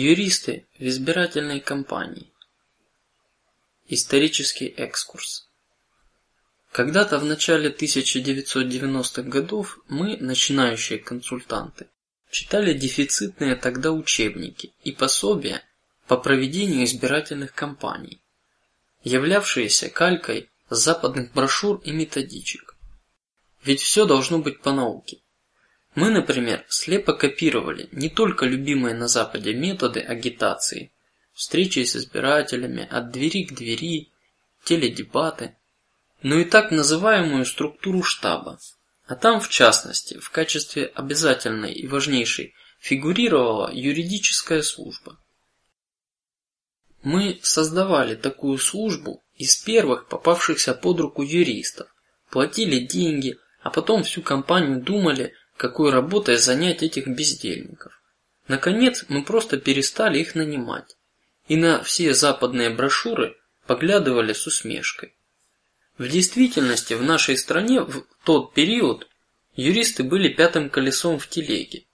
Юристы в избирательной кампании. Исторический экскурс. Когда-то в начале 1990-х годов мы, начинающие консультанты, читали дефицитные тогда учебники и пособия по проведению избирательных кампаний, являвшиеся калькой западных брошюр и методичек. Ведь все должно быть по науке. Мы, например, слепо копировали не только любимые на Западе методы агитации, встречи с избирателями от двери к двери, теледебаты, но и так называемую структуру штаба. А там, в частности, в качестве обязательной и важнейшей фигурировала юридическая служба. Мы создавали такую службу из первых попавшихся под руку юристов, платили деньги, а потом всю компанию думали, какой работой занять этих бездельников. Наконец, мы просто перестали их нанимать, и на все западные брошюры поглядывали с усмешкой. В действительности в нашей стране в тот период юристы были пятым колесом в телеге.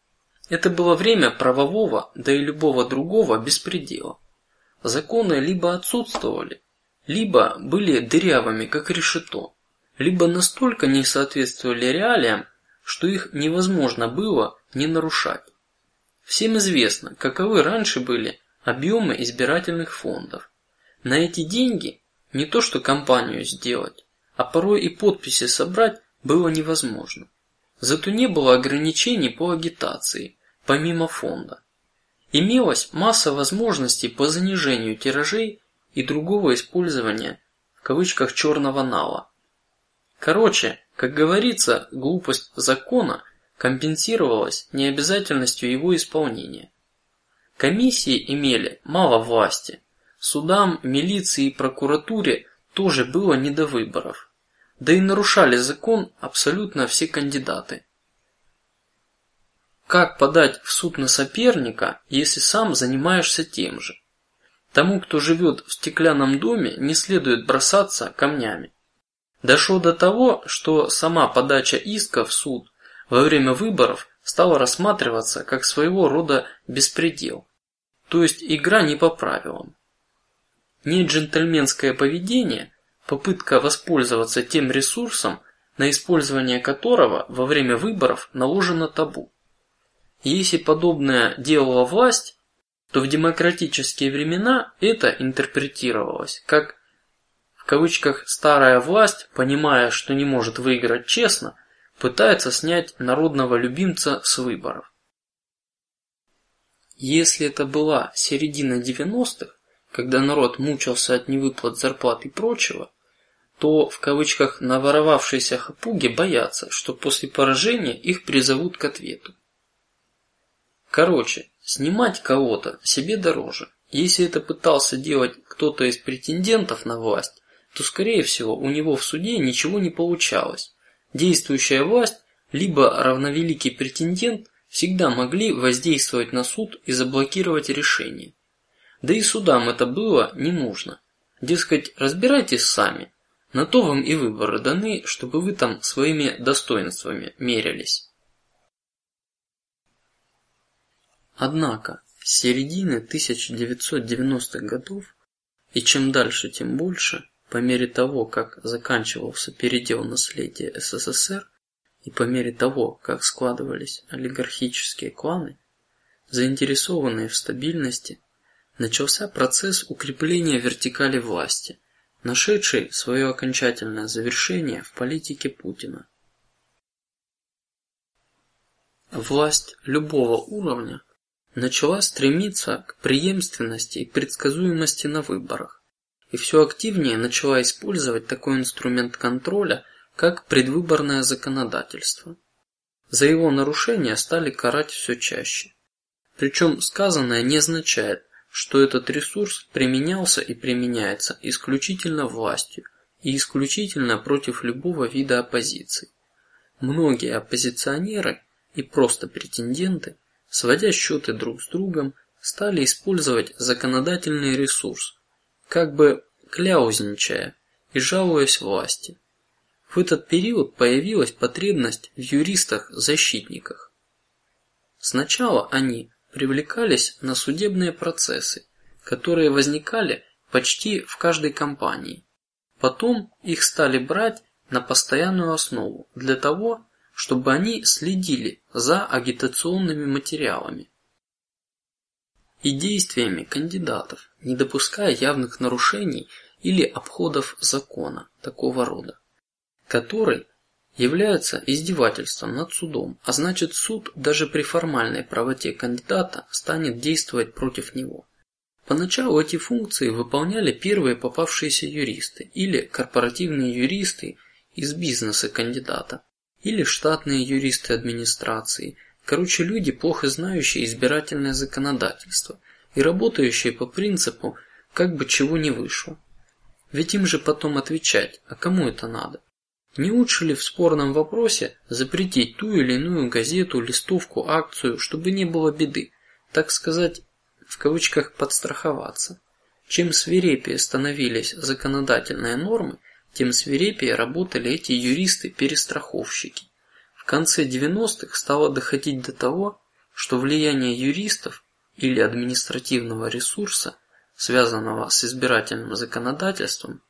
Это было время правового, да и любого другого беспредела. Законы либо отсутствовали, либо были дырявыми, как решето, либо настолько не соответствовали реалиям, что их невозможно было не нарушать. Всем известно, каковы раньше были объемы избирательных фондов. На эти деньги не то что компанию сделать, а порой и подписи собрать было невозможно. Зато не было ограничений по агитации, помимо фонда. Имелась масса возможностей по занижению тиражей и другого использования в кавычках черного нала. Короче, как говорится, глупость закона компенсировалась необязательностью его исполнения. Комиссии имели мало власти, судам, милиции и прокуратуре тоже было не до выборов, да и нарушали закон абсолютно все кандидаты. Как подать в суд на соперника, если сам занимаешься тем же? Тому, кто живет в стеклянном доме, не следует бросаться камнями. Дошло до того, что сама подача иска в суд во время выборов стала рассматриваться как своего рода беспредел, то есть игра не по правилам. Не джентльменское поведение, попытка воспользоваться тем ресурсом, на использование которого во время выборов наложено табу. Если подобное делала власть, то в демократические времена это интерпретировалось как в кавычках старая власть, понимая, что не может выиграть честно, пытается снять народного любимца с выборов. Если это была середина девяностых, когда народ мучился от невыплат зарплат и прочего, то в кавычках наворовавшиеся хапуги боятся, что после поражения их призовут к ответу. Короче, снимать кого-то себе дороже. Если это пытался делать кто-то из претендентов на власть, то скорее всего у него в суде ничего не получалось. Действующая власть либо равновеликий претендент всегда могли воздействовать на суд и заблокировать решение. Да и судам это было не нужно. Дескать, разбирайтесь сами. На то вам и выборы даны, чтобы вы там своими достоинствами мерялись. Однако с середины 1990-х годов и чем дальше, тем больше по мере того, как заканчивался передел наследия СССР и по мере того, как складывались олигархические кланы, заинтересованные в стабильности, начался процесс укрепления вертикали власти, нашедший свое окончательное завершение в политике Путина. Власть любого уровня начала стремиться к преемственности и предсказуемости на выборах и все активнее начала использовать такой инструмент контроля, как предвыборное законодательство. За его нарушение стали карать все чаще. Причем сказанное не означает, что этот ресурс применялся и применяется исключительно властью и исключительно против любого вида оппозиции. Многие оппозиционеры и просто претенденты, сводя счеты друг с другом, стали использовать законодательный ресурс как бы кляузничая и жалуясь власти. В этот период появилась потребность в юристах-защитниках. Сначала они, привлекались на судебные процессы, которые возникали почти в каждой компании. Потом их стали брать на постоянную основу для того, чтобы они следили за агитационными материалами и действиями кандидатов, не допуская явных нарушений или обходов закона такого рода, который является издевательством над судом, а значит суд даже при формальной правоте кандидата станет действовать против него. Поначалу эти функции выполняли первые попавшиеся юристы или корпоративные юристы из бизнеса кандидата, или штатные юристы администрации, короче люди, плохо знающие избирательное законодательство и работающие по принципу как бы чего не вышло. Ведь им же потом отвечать, а кому это надо? Не лучше ли в спорном вопросе запретить ту или иную газету, листовку, акцию, чтобы не было беды, так сказать, в кавычках подстраховаться? Чем свирепее становились законодательные нормы, тем свирепее работали эти юристы-перестраховщики. Конце 90-х стало доходить до того, что влияние юристов или административного ресурса, связанного с избирательным законодательством,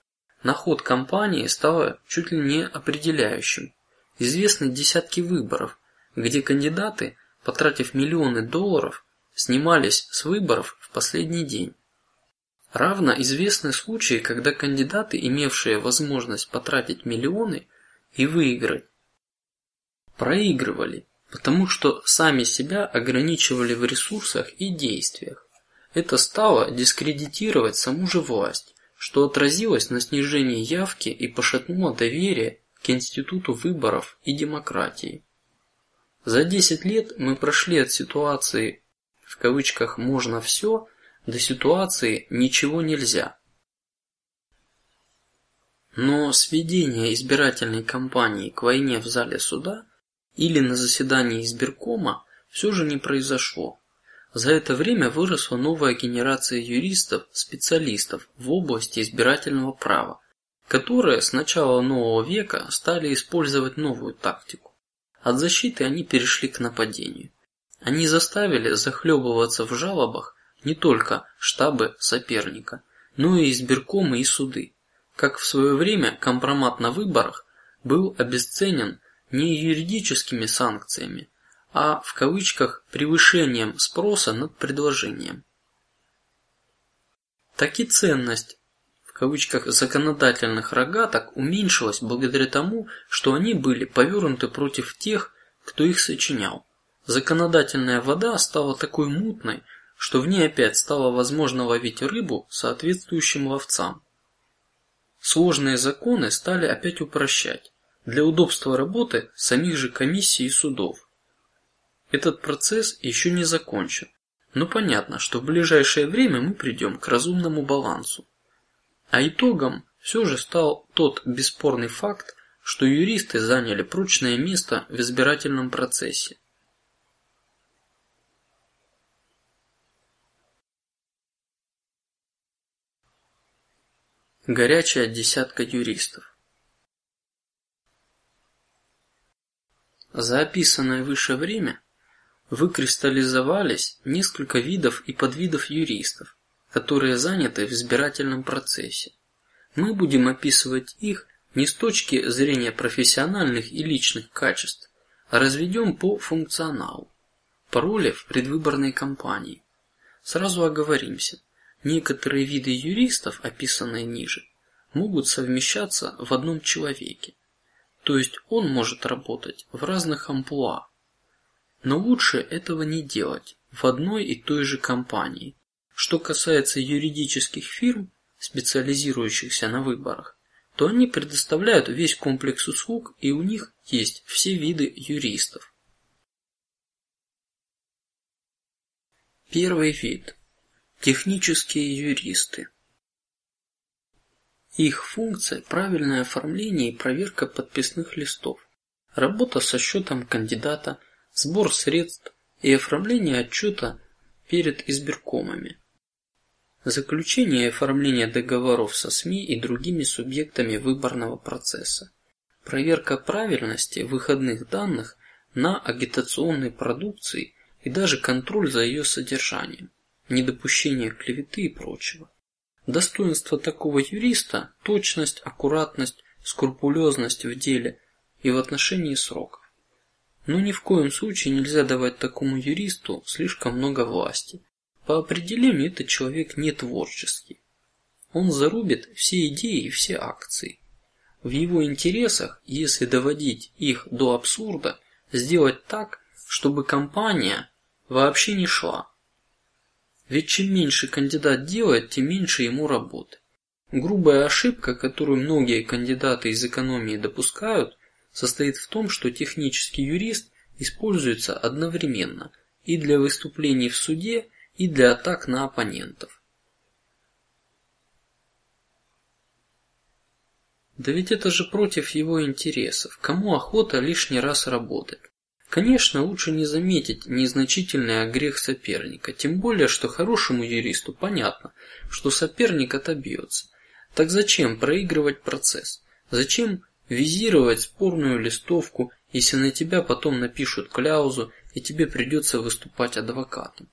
на ход кампании стало чуть ли не определяющим. Известны десятки выборов, где кандидаты, потратив миллионы долларов, снимались с выборов в последний день. Равно известны случаи, когда кандидаты, имевшие возможность потратить миллионы и выиграть, проигрывали, потому что сами себя ограничивали в ресурсах и действиях. Это стало дискредитировать саму же власть что отразилось на снижении явки и пошатнуло доверие к институту выборов и демократии. За 10 лет мы прошли от ситуации в кавычках можно все до ситуации ничего нельзя. Но сведение избирательной кампании к войне в зале суда или на заседании избиркома все же не произошло. За это время выросла новая генерация юристов, специалистов в области избирательного права, которые с начала нового века стали использовать новую тактику. От защиты они перешли к нападению. Они заставили захлебываться в жалобах не только штабы соперника, но и избиркомы и суды. Как в свое время компромат на выборах был обесценен не юридическими санкциями, а в кавычках превышением спроса над предложением. Так и ценность в кавычках законодательных рогаток уменьшилась благодаря тому, что они были повернуты против тех, кто их сочинял. Законодательная вода стала такой мутной, что в ней опять стало возможно ловить рыбу соответствующим ловцам. Сложные законы стали опять упрощать для удобства работы самих же комиссий и судов. Этот процесс еще не закончен, но понятно, что в ближайшее время мы придем к разумному балансу. А итогом все же стал тот бесспорный факт, что юристы заняли прочное место в избирательном процессе. Горячая десятка юристов. За описанное выше время выкристаллизовались несколько видов и подвидов юристов, которые заняты в избирательном процессе. Мы будем описывать их не с точки зрения профессиональных и личных качеств, а разведем по функционалу, по роли в предвыборной кампании. Сразу оговоримся: некоторые виды юристов, описанные ниже, могут совмещаться в одном человеке, то есть он может работать в разных амплуа но лучше этого не делать в одной и той же компании. Что касается юридических фирм, специализирующихся на выборах, то они предоставляют весь комплекс услуг, и у них есть все виды юристов. Первый вид – технические юристы. Их функция – правильное оформление и проверка подписных листов, работа со счетом кандидата, сбор средств и оформление отчета перед избиркомами, заключение и оформление договоров со СМИ и другими субъектами выборного процесса, проверка правильности выходных данных на агитационной продукции и даже контроль за ее содержанием, недопущение клеветы и прочего. Достоинство такого юриста – точность, аккуратность, скрупулезность в деле и в отношении сроков. Но ни в коем случае нельзя давать такому юристу слишком много власти. По определению этот человек не творческий. Он зарубит все идеи и все акции. В его интересах, если доводить их до абсурда, сделать так, чтобы компания вообще не шла. Ведь чем меньше кандидат делает, тем меньше ему работы. Грубая ошибка, которую многие кандидаты из экономии допускают, состоит в том, что технический юрист используется одновременно и для выступлений в суде, и для атак на оппонентов. Да ведь это же против его интересов. Кому охота лишний раз работать? Конечно, лучше не заметить незначительный огрех соперника, тем более, что хорошему юристу понятно, что соперник отобьется. Так зачем проигрывать процесс? Зачем визировать спорную листовку, если на тебя потом напишут кляузу и тебе придется выступать адвокатом?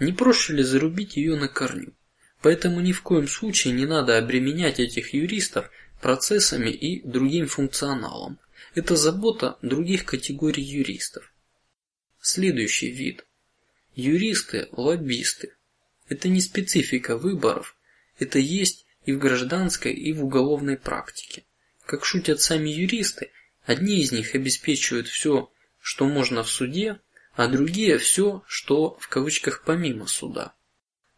Не проще ли зарубить ее на корню? Поэтому ни в коем случае не надо обременять этих юристов процессами и другим функционалом. Это забота других категорий юристов. Следующий вид: юристы, лоббисты. Это не специфика выборов, это есть и в гражданской, и в уголовной практике. Как шутят сами юристы, одни из них обеспечивают все, что можно в суде, а другие все, что в кавычках помимо суда.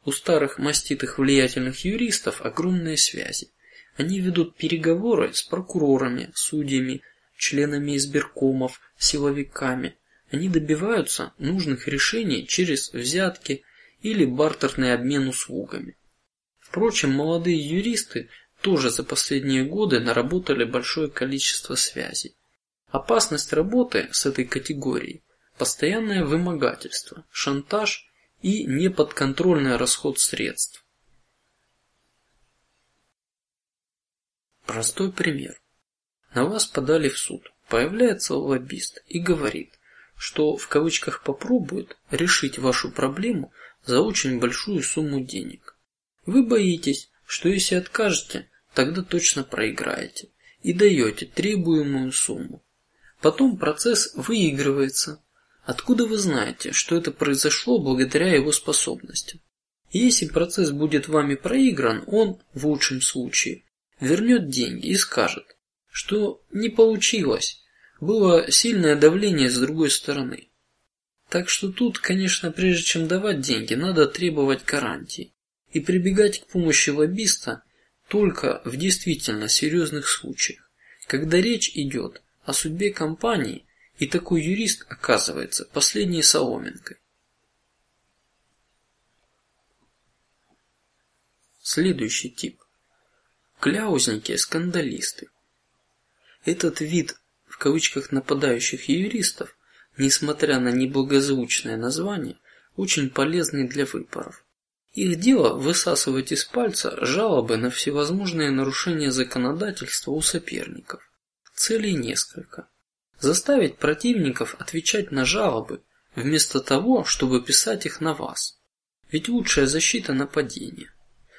У старых маститых влиятельных юристов огромные связи. Они ведут переговоры с прокурорами, судьями, членами избиркомов, силовиками. Они добиваются нужных решений через взятки или бартерный обмен услугами. Впрочем, молодые юристы тоже за последние годы наработали большое количество связей. Опасность работы с этой категорией – постоянное вымогательство, шантаж и неподконтрольный расход средств. Простой пример. На вас подали в суд. Появляется лоббист и говорит, что в кавычках попробует решить вашу проблему за очень большую сумму денег. Вы боитесь, что если откажете, тогда точно проиграете и даете требуемую сумму. Потом процесс выигрывается. Откуда вы знаете, что это произошло благодаря его способностям? Если процесс будет вами проигран, он в лучшем случае вернет деньги и скажет, что не получилось, было сильное давление с другой стороны. Так что тут, конечно, прежде чем давать деньги, надо требовать гарантий и прибегать к помощи лоббиста только в действительно серьезных случаях, когда речь идет о судьбе компании, и такой юрист оказывается последней соломинкой. Следующий тип Кляузники, скандалисты. Этот вид в кавычках нападающих юристов, несмотря на неблагозвучное название, очень полезный для выборов. Их дело высасывать из пальца жалобы на всевозможные нарушения законодательства у соперников. Целей несколько: заставить противников отвечать на жалобы вместо того, чтобы писать их на вас. Ведь лучшая защита нападения.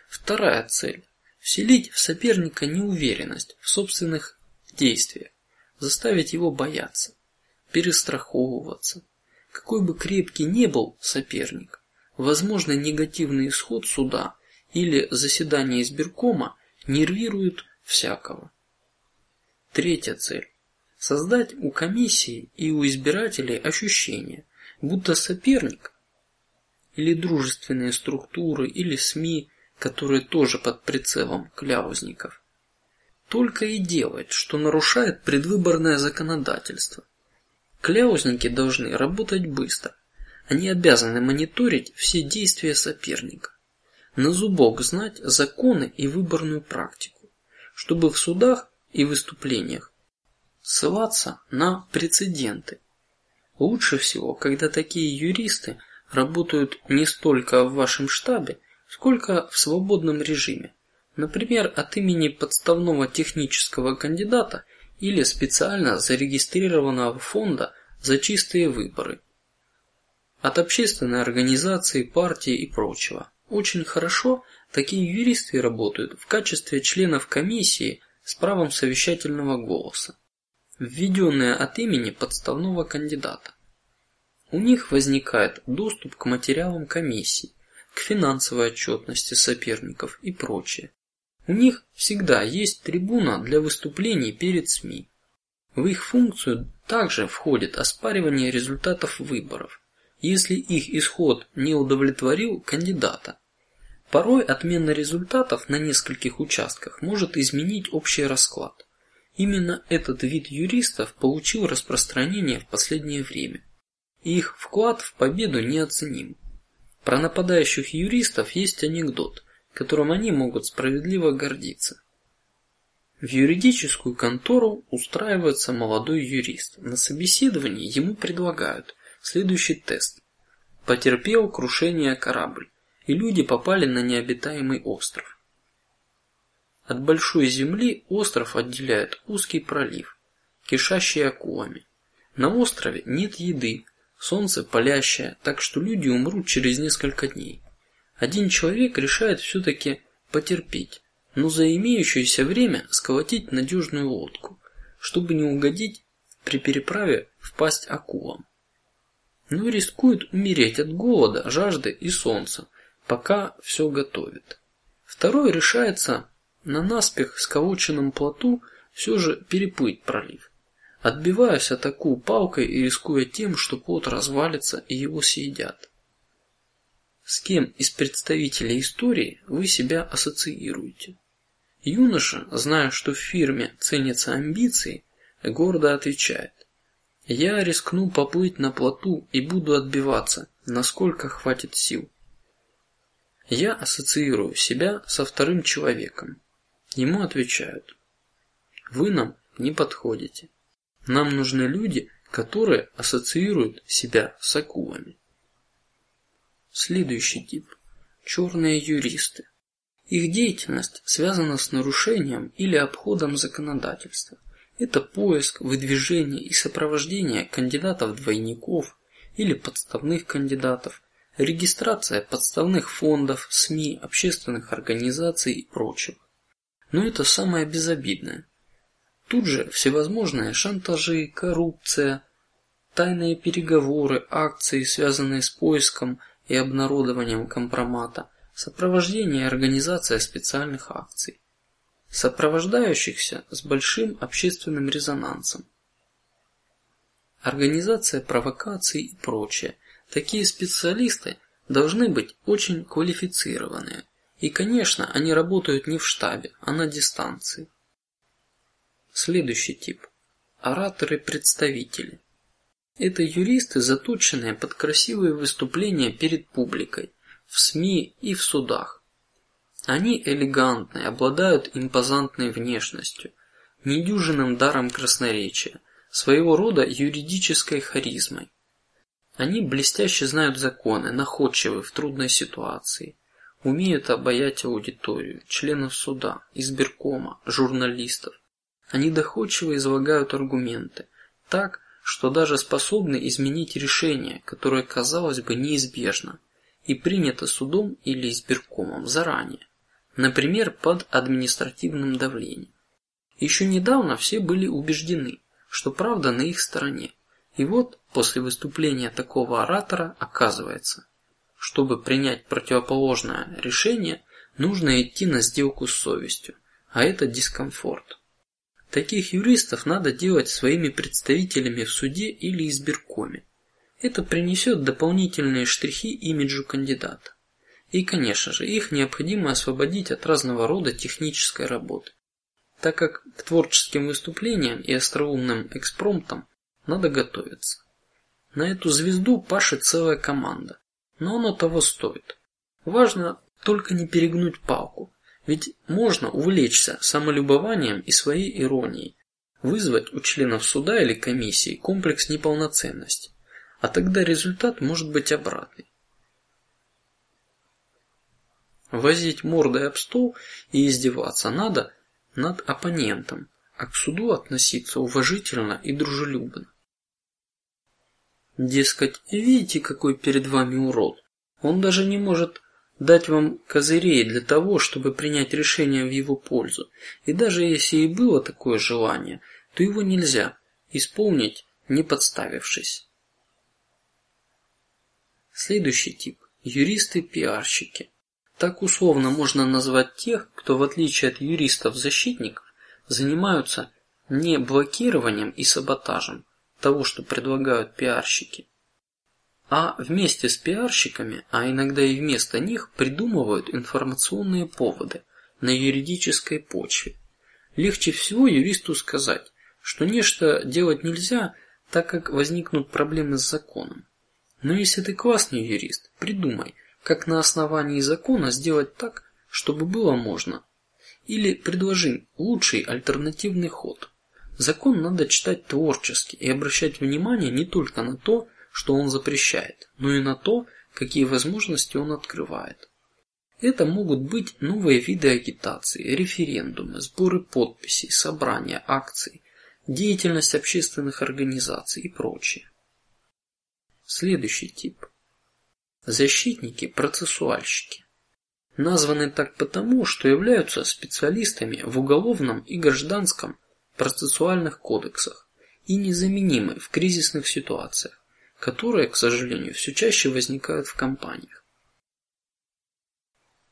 Вторая цель вселить в соперника неуверенность в собственных действиях, заставить его бояться, перестраховываться. Какой бы крепкий ни был соперник, возможно негативный исход суда или заседания избиркома нервируют всякого. Третья цель: создать у комиссии и у избирателей ощущение, будто соперник или дружественные структуры или СМИ которые тоже под прицелом кляузников, только и делает, что нарушает предвыборное законодательство. Кляузники должны работать быстро. Они обязаны мониторить все действия соперника, на зубок знать законы и выборную практику, чтобы в судах и выступлениях ссылаться на прецеденты. Лучше всего, когда такие юристы работают не столько в вашем штабе, сколько в свободном режиме, например, от имени подставного технического кандидата или специально зарегистрированного фонда за чистые выборы. от общественной организации, партии и прочего. Очень хорошо такие юристы работают в качестве членов комиссии с правом совещательного голоса, введенные от имени подставного кандидата. У них возникает доступ к материалам комиссии, к финансовой отчетности соперников и прочее. У них всегда есть трибуна для выступлений перед СМИ. В их функцию также входит оспаривание результатов выборов, если их исход не удовлетворил кандидата. Порой отмена результатов на нескольких участках может изменить общий расклад. Именно этот вид юристов получил распространение в последнее время. Их вклад в победу неоценим. Про нападающих юристов есть анекдот, которым они могут справедливо гордиться. В юридическую контору устраивается молодой юрист. На собеседовании ему предлагают следующий тест: потерпел крушение корабль, и люди попали на необитаемый остров. От большой земли остров отделяет узкий пролив, кишащий акулами. На острове нет еды, солнце палящее, так что люди умрут через несколько дней. Один человек решает все-таки потерпеть но за имеющееся время сколотить надежную лодку, чтобы не угодить при переправе в пасть акулам. Но рискует умереть от голода, жажды и солнца, пока все готовит. Второй решается на наспех сколоченном плоту все же переплыть пролив, отбиваясь от акул палкой и рискуя тем, что плот развалится и его съедят. С кем из представителей истории вы себя ассоциируете? Юноша, зная, что в фирме ценятся амбиции, гордо отвечает: "Я рискну поплыть на плоту и буду отбиваться, насколько хватит сил". Я ассоциирую себя со вторым человеком. Ему отвечают: "Вы нам не подходите. Нам нужны люди, которые ассоциируют себя с акулами". Следующий тип: черные юристы. Их деятельность связана с нарушением или обходом законодательства. Это поиск, выдвижение и сопровождение кандидатов-двойников или подставных кандидатов, регистрация подставных фондов, СМИ, общественных организаций и прочих. Но это самое безобидное. Тут же всевозможные шантажи, коррупция, тайные переговоры, акции, связанные с поиском и обнародованием компромата, сопровождение и организация специальных акций, сопровождающихся с большим общественным резонансом, организация провокаций и прочее. Такие специалисты должны быть очень квалифицированные, и, конечно, они работают не в штабе, а на дистанции. Следующий тип: ораторы-представители. Это юристы, заточенные под красивые выступления перед публикой, в СМИ и в судах. Они элегантны, обладают импозантной внешностью, недюжинным даром красноречия, своего рода юридической харизмой. Они блестяще знают законы, находчивы в трудной ситуации, умеют обаять аудиторию, членов суда, избиркома, журналистов. Они доходчиво излагают аргументы, так, что даже способны изменить решение, которое казалось бы неизбежно и принято судом или избиркомом заранее, например, под административным давлением. Еще недавно все были убеждены, что правда на их стороне, и вот после выступления такого оратора оказывается, чтобы принять противоположное решение, нужно идти на сделку с совестью, а это дискомфорт. Таких юристов надо делать своими представителями в суде или избиркоме, это принесет дополнительные штрихи имиджу кандидата. И, конечно же, их необходимо освободить от разного рода технической работы, так как к творческим выступлениям и остроумным экспромтам надо готовиться. На эту звезду пашет целая команда, но оно того стоит. Важно только не перегнуть палку, ведь можно увлечься самолюбованием и своей иронией, вызвать у членов суда или комиссии комплекс неполноценности а тогда результат может быть обратный. Возить мордой об стол и издеваться надо над оппонентом, а к суду относиться уважительно и дружелюбно. Дескать, видите, какой перед вами урод. Он даже не может дать вам козырей для того, чтобы принять решение в его пользу. И даже если и было такое желание, то его нельзя исполнить, не подставившись. Следующий тип – юристы-пиарщики. Так условно можно назвать тех, кто в отличие от юристов-защитников занимаются не блокированием и саботажем того, что предлагают пиарщики, а вместе с пиарщиками, а иногда и вместо них придумывают информационные поводы на юридической почве. Легче всего юристу сказать, что нечто делать нельзя, так как возникнут проблемы с законом. Но если ты классный юрист, придумай, как на основании закона сделать так, чтобы было можно, или предложи лучший альтернативный ход. Закон надо читать творчески и обращать внимание не только на то, что он запрещает, но и на то, какие возможности он открывает. Это могут быть новые виды агитации, референдумы, сборы подписей, собрания, акций, деятельность общественных организаций и прочее. Следующий тип: защитники, процессуальщики. Названы так потому, что являются специалистами в уголовном и гражданском процессуальных кодексах и незаменимы в кризисных ситуациях, которые, к сожалению, все чаще возникают в компаниях.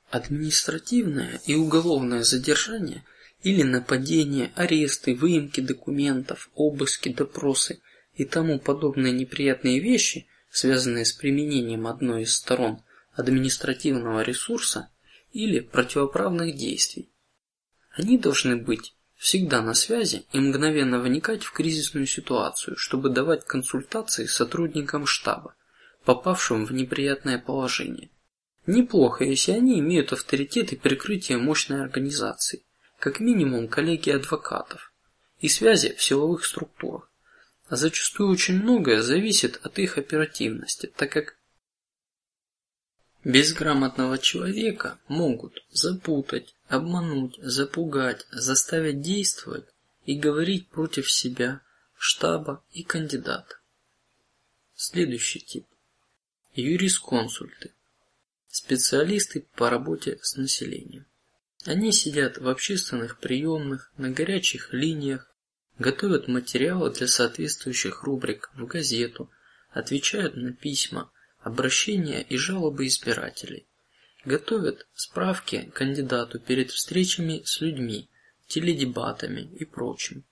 Административное и уголовное задержание или нападение, аресты, выемки документов, обыски, допросы и тому подобные неприятные вещи, связанные с применением одной из сторон административного ресурса или противоправных действий, они должны быть всегда на связи и мгновенно вникать в кризисную ситуацию, чтобы давать консультации сотрудникам штаба, попавшим в неприятное положение. Неплохо, если они имеют авторитет и прикрытие мощной организации, как минимум коллеги адвокатов и связи в силовых структурах. А зачастую очень многое зависит от их оперативности, так как Безграмотного человека могут запутать, обмануть, запугать, заставить действовать и говорить против себя, штаба и кандидата. Следующий тип: юрисконсульты, специалисты по работе с населением. Они сидят в общественных приемных, на горячих линиях, готовят материалы для соответствующих рубрик в газету, отвечают на письма, обращения и жалобы избирателей, готовят справки кандидату перед встречами с людьми, теледебатами и прочим.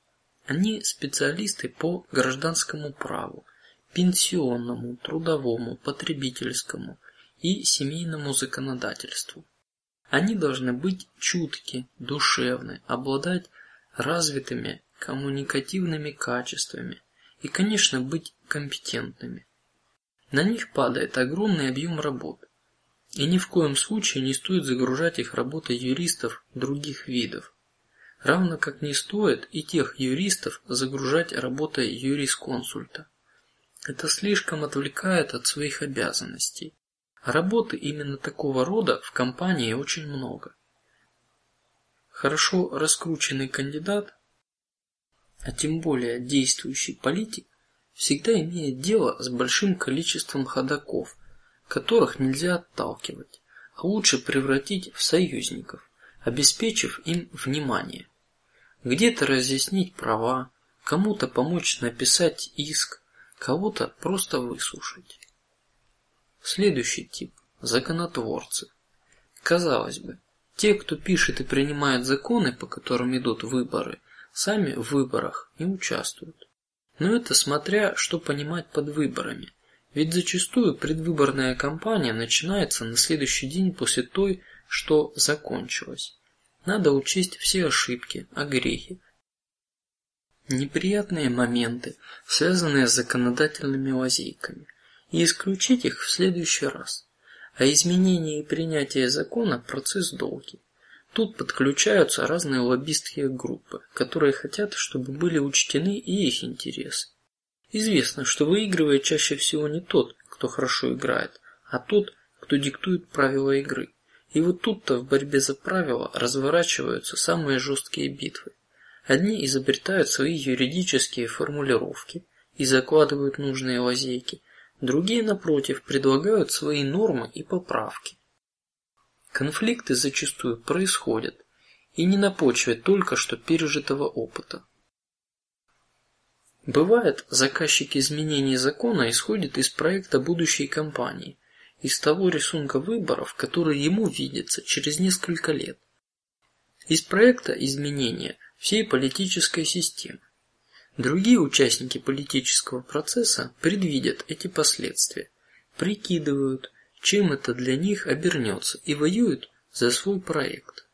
Они специалисты по гражданскому праву, пенсионному, трудовому, потребительскому и семейному законодательству. Они должны быть чутки, душевны, обладать развитыми коммуникативными качествами и, конечно, быть компетентными. На них падает огромный объем работ, и ни в коем случае не стоит загружать их работой юристов других видов, равно как не стоит и тех юристов загружать работой юрисконсульта. Это слишком отвлекает от своих обязанностей. Работы именно такого рода в компании очень много. Хорошо раскрученный кандидат, а тем более действующий политик, всегда имеет дело с большим количеством ходаков, которых нельзя отталкивать, а лучше превратить в союзников, обеспечив им внимание. Где-то разъяснить права, кому-то помочь написать иск, кого-то просто выслушать. Следующий тип – законотворцы. Казалось бы, те, кто пишет и принимает законы, по которым идут выборы, сами в выборах не участвуют. Но это смотря, что понимать под выборами. Ведь зачастую предвыборная кампания начинается на следующий день после той, что закончилась. Надо учесть все ошибки, огрехи, неприятные моменты, связанные с законодательными лазейками, и исключить их в следующий раз. А изменение и принятие закона процесс долгий. Тут подключаются разные лоббистские группы, которые хотят, чтобы были учтены и их интересы. Известно, что выигрывает чаще всего не тот, кто хорошо играет, а тот, кто диктует правила игры. И вот тут-то в борьбе за правила разворачиваются самые жесткие битвы. Одни изобретают свои юридические формулировки и закладывают нужные лазейки, другие, напротив, предлагают свои нормы и поправки. Конфликты зачастую происходят и не на почве только что пережитого опыта. Бывает, заказчик изменений закона исходит из проекта будущей компании, из того рисунка выборов, который ему видится через несколько лет, из проекта изменения всей политической системы. Другие участники политического процесса предвидят эти последствия, прикидывают, чем это для них обернется, и воюют за свой проект.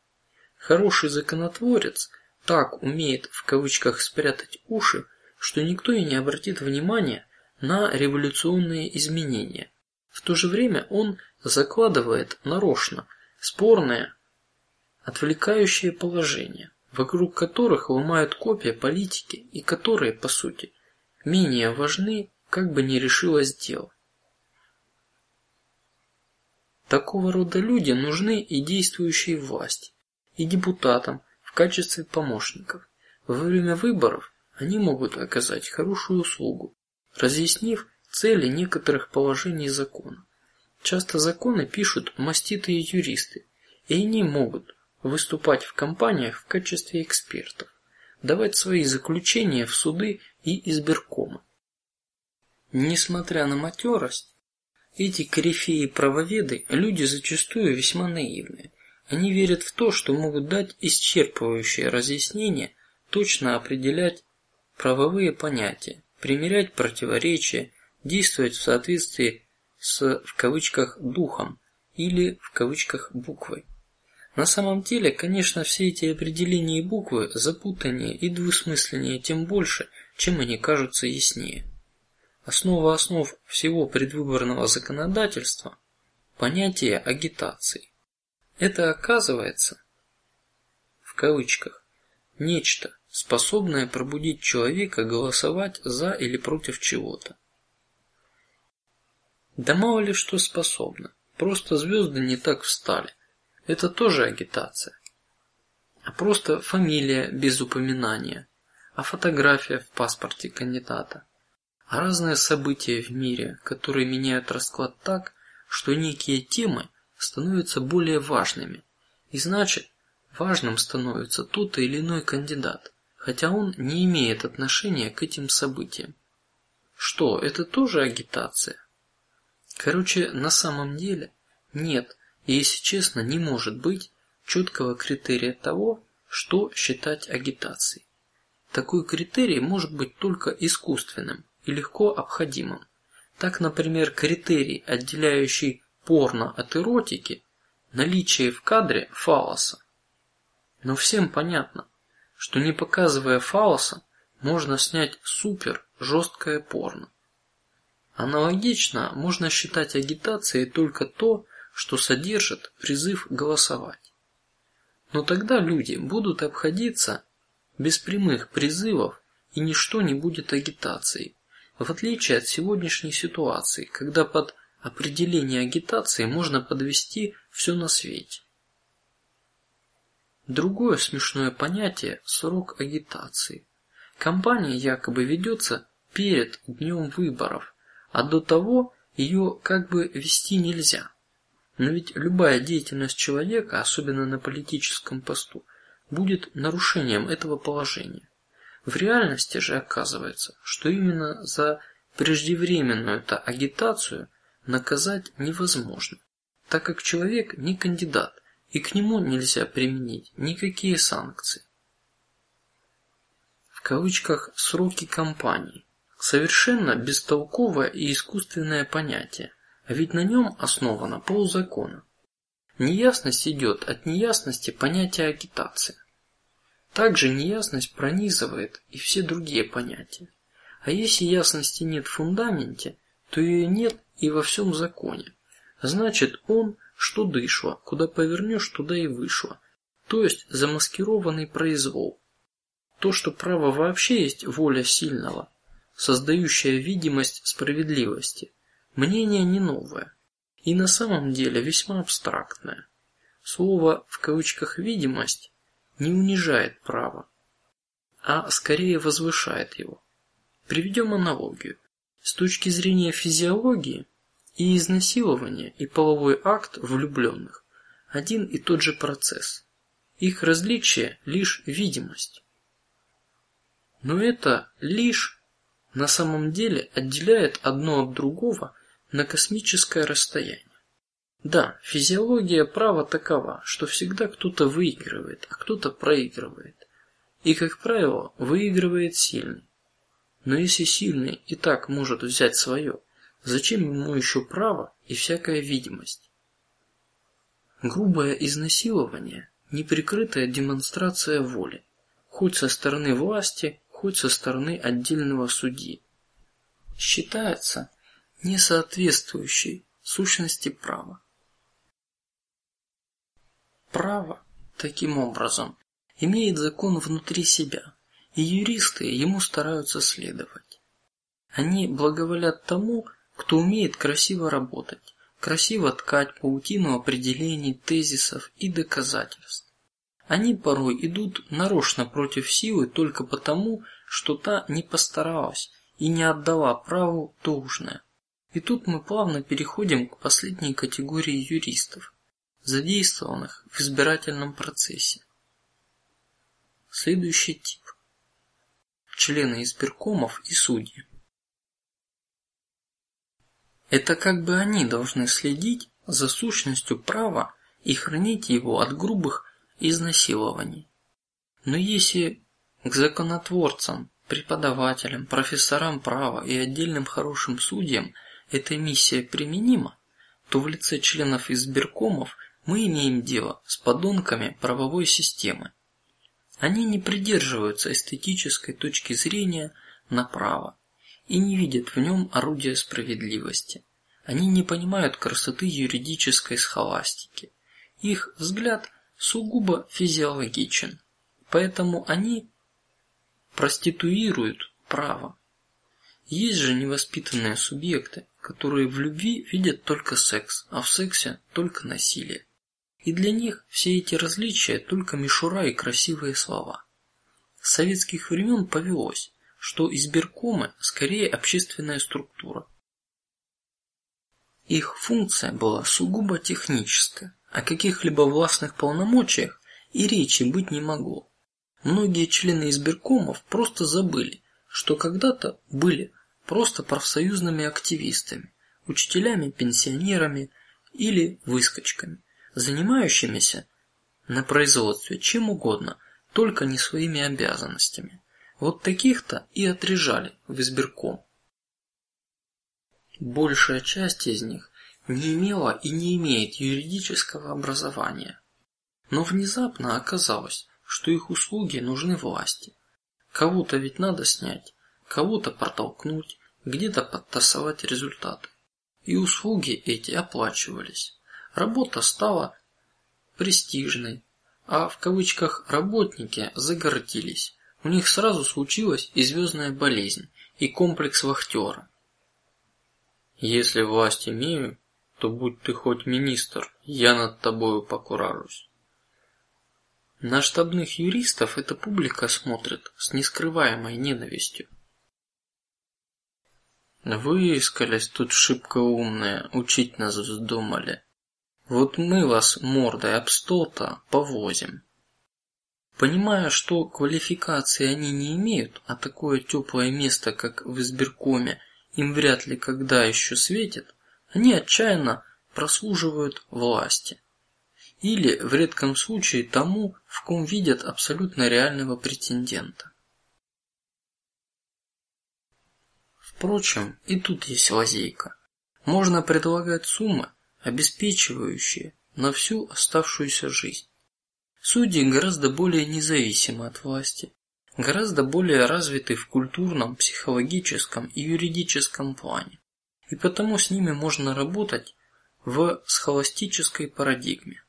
Хороший законотворец так умеет в кавычках спрятать уши, что никто и не обратит внимания на революционные изменения. В то же время он закладывает нарочно спорное, отвлекающее положение, вокруг которых ломают копья политики и которые, по сути, менее важны, как бы ни решилось дело. Такого рода люди нужны и действующей власти, и депутатам в качестве помощников. Во время выборов они могут оказать хорошую услугу, разъяснив цели некоторых положений закона. Часто законы пишут маститые юристы, и они могут выступать в компаниях в качестве экспертов, давать свои заключения в суды и избиркомы. Несмотря на матерость, эти корифеи правоведы люди зачастую весьма наивные. Они верят в то, что могут дать исчерпывающее разъяснение, точно определять правовые понятия, примерять противоречия, действовать в соответствии с в кавычках духом или в кавычках буквой. На самом деле, конечно, все эти определения и буквы запутаннее и двусмысленнее тем больше, чем они кажутся яснее. Основа основ всего предвыборного законодательства – понятие агитации. Это оказывается в кавычках нечто, способное пробудить человека голосовать за или против чего-то. Да мало ли что способно, просто звезды не так встали. Это тоже агитация. А просто фамилия без упоминания, а фотография в паспорте кандидата, разные события в мире, которые меняют расклад так, что некие темы становятся более важными, и значит важным становится тот или иной кандидат, хотя он не имеет отношения к этим событиям. Что это тоже агитация? Короче, на самом деле нет и, если честно, не может быть четкого критерия того, что считать агитацией. Такой критерий может быть только искусственным и легко обходимым. Так, например, критерий, отделяющий порно от эротики, наличие в кадре фалоса. Но всем понятно, что не показывая фалоса, можно снять супер жесткое порно. Аналогично можно считать агитацией только то, что содержит призыв голосовать. Но тогда люди будут обходиться без прямых призывов, и ничто не будет агитацией, в отличие от сегодняшней ситуации, когда под определение агитации можно подвести все на свете. Другое смешное понятие – срок агитации. Кампания якобы ведется перед днем выборов, а до того ее как бы вести нельзя. Но ведь любая деятельность человека, особенно на политическом посту, будет нарушением этого положения. В реальности же оказывается, что именно за преждевременную то агитацию наказать невозможно, так как человек не кандидат и к нему нельзя применить никакие санкции. В кавычках сроки кампании совершенно бестолковое и искусственное понятие, а ведь на нем основано ползакона. Неясность идет от неясности понятия агитации. Также неясность пронизывает и все другие понятия. А если ясности нет в фундаменте, то ее нет и во всем законе. Значит, он, что дышло, куда повернешь, туда и вышло. То есть замаскированный произвол. То, что право вообще есть воля сильного, создающая видимость справедливости, Мнение не новое и на самом деле весьма абстрактное. Слово в кавычках видимость не унижает право, а скорее возвышает его. Приведем аналогию. С точки зрения физиологии и изнасилование и половой акт влюбленных один и тот же процесс. Их различие лишь видимость. Но это лишь на самом деле отделяет одно от другого на космическое расстояние. Да, физиология права такова, что всегда кто-то выигрывает, а кто-то проигрывает, и как правило выигрывает сильный. Но если сильный и так может взять свое, зачем ему еще право и всякая видимость? Грубое изнасилование, неприкрытая демонстрация воли, хоть со стороны власти, хоть со стороны отдельного судьи, считается несоответствующей сущности права. Право таким образом имеет закон внутри себя, и юристы ему стараются следовать. Они благоволят тому, кто умеет красиво работать, красиво ткать паутину определений, тезисов и доказательств. Они порой идут нарочно против силы только потому, что та не постаралась и не отдала праву должное. И тут мы плавно переходим к последней категории юристов, задействованных в избирательном процессе. Следующий тип: члены избиркомов и судьи. Это как бы они должны следить за сущностью права и хранить его от грубых изнасилований. Но если к законотворцам, преподавателям, профессорам права и отдельным хорошим судьям эта миссия применима, то в лице членов избиркомов мы имеем дело с подонками правовой системы. Они не придерживаются эстетической точки зрения на право и не видят в нем орудия справедливости. Они не понимают красоты юридической схоластики. Их взгляд сугубо физиологичен, поэтому они проституируют право. Есть же невоспитанные субъекты, которые в любви видят только секс, а в сексе только насилие. И для них все эти различия только мишура и красивые слова. С советских времен повелось, что избиркомы скорее общественная структура. Их функция была сугубо техническая, о каких-либо властных полномочиях и речи быть не могло. Многие члены избиркомов просто забыли, что когда-то были просто профсоюзными активистами, учителями, пенсионерами или выскочками, занимающимися на производстве чем угодно, только не своими обязанностями. Вот таких-то и отрежали в избирком. Большая часть из них не имела и не имеет юридического образования, но внезапно оказалось, что их услуги нужны власти. Кого-то ведь надо снять, кого-то протолкнуть, где-то подтасовать результаты, и услуги эти оплачивались. Работа стала престижной, а в кавычках работники загордились. У них сразу случилась и звездная болезнь, и комплекс вахтера. Если власть имею, то будь ты хоть министр, я над тобою покуражусь. На штабных юристов эта публика смотрит с нескрываемой ненавистью. Вы искались тут шибко умные, учить нас вздумали. Вот мы вас мордой об стол-то повозим. Понимая, что квалификации они не имеют, а такое теплое место, как в избиркоме, им вряд ли когда еще светит, они отчаянно прослуживают власти или в редком случае тому, в ком видят абсолютно реального претендента. Впрочем, и тут есть лазейка. Можно предлагать суммы, обеспечивающие на всю оставшуюся жизнь. Судьи гораздо более независимы от власти, гораздо более развиты в культурном, психологическом и юридическом плане, и потому с ними можно работать в схоластической парадигме.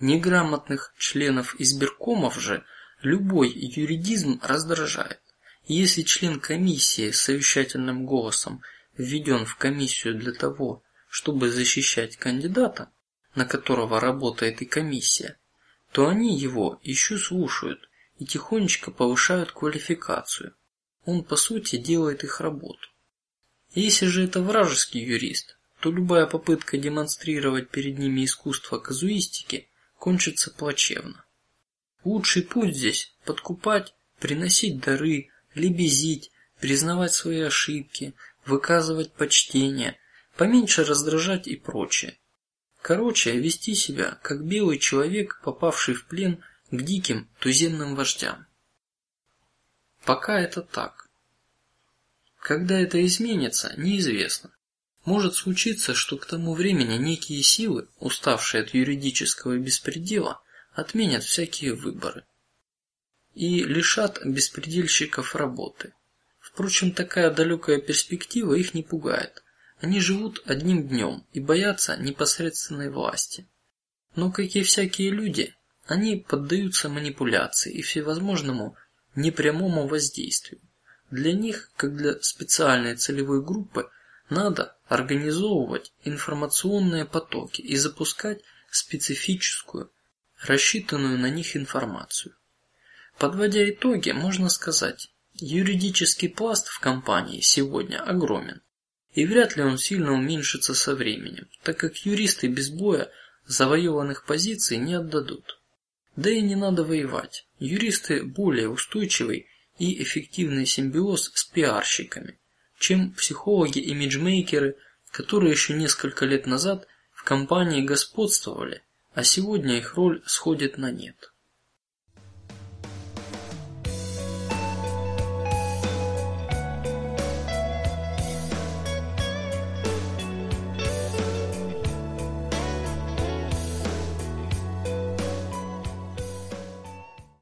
Неграмотных членов избиркомов же любой юридизм раздражает. Если член комиссии с совещательным голосом введен в комиссию для того, чтобы защищать кандидата, на которого работает и комиссия, то они его еще слушают и тихонечко повышают квалификацию. Он по сути делает их работу. Если же это вражеский юрист, то любая попытка демонстрировать перед ними искусство казуистики кончится плачевно. Лучший путь здесь подкупать, приносить дары, лебезить, признавать свои ошибки, выказывать почтение, поменьше раздражать и прочее. Короче, вести себя как белый человек, попавший в плен к диким туземным вождям. Пока это так. Когда это изменится, неизвестно. Может случиться, что к тому времени некие силы, уставшие от юридического беспредела, отменят всякие выборы и лишат беспредельщиков работы. Впрочем, такая далекая перспектива их не пугает. Они живут одним днем и боятся непосредственной власти. Но, как и всякие люди, они поддаются манипуляции и всевозможному непрямому воздействию. Для них, как для специальной целевой группы, надо организовывать информационные потоки и запускать специфическую, рассчитанную на них информацию. Подводя итоги, можно сказать, юридический пласт в компании сегодня огромен, и вряд ли он сильно уменьшится со временем, так как юристы без боя завоеванных позиций не отдадут. Да и не надо воевать. Юристы более устойчивый и эффективный симбиоз с пиарщиками, чем психологи-имиджмейкеры, которые еще несколько лет назад в компании господствовали, а сегодня их роль сходит на нет.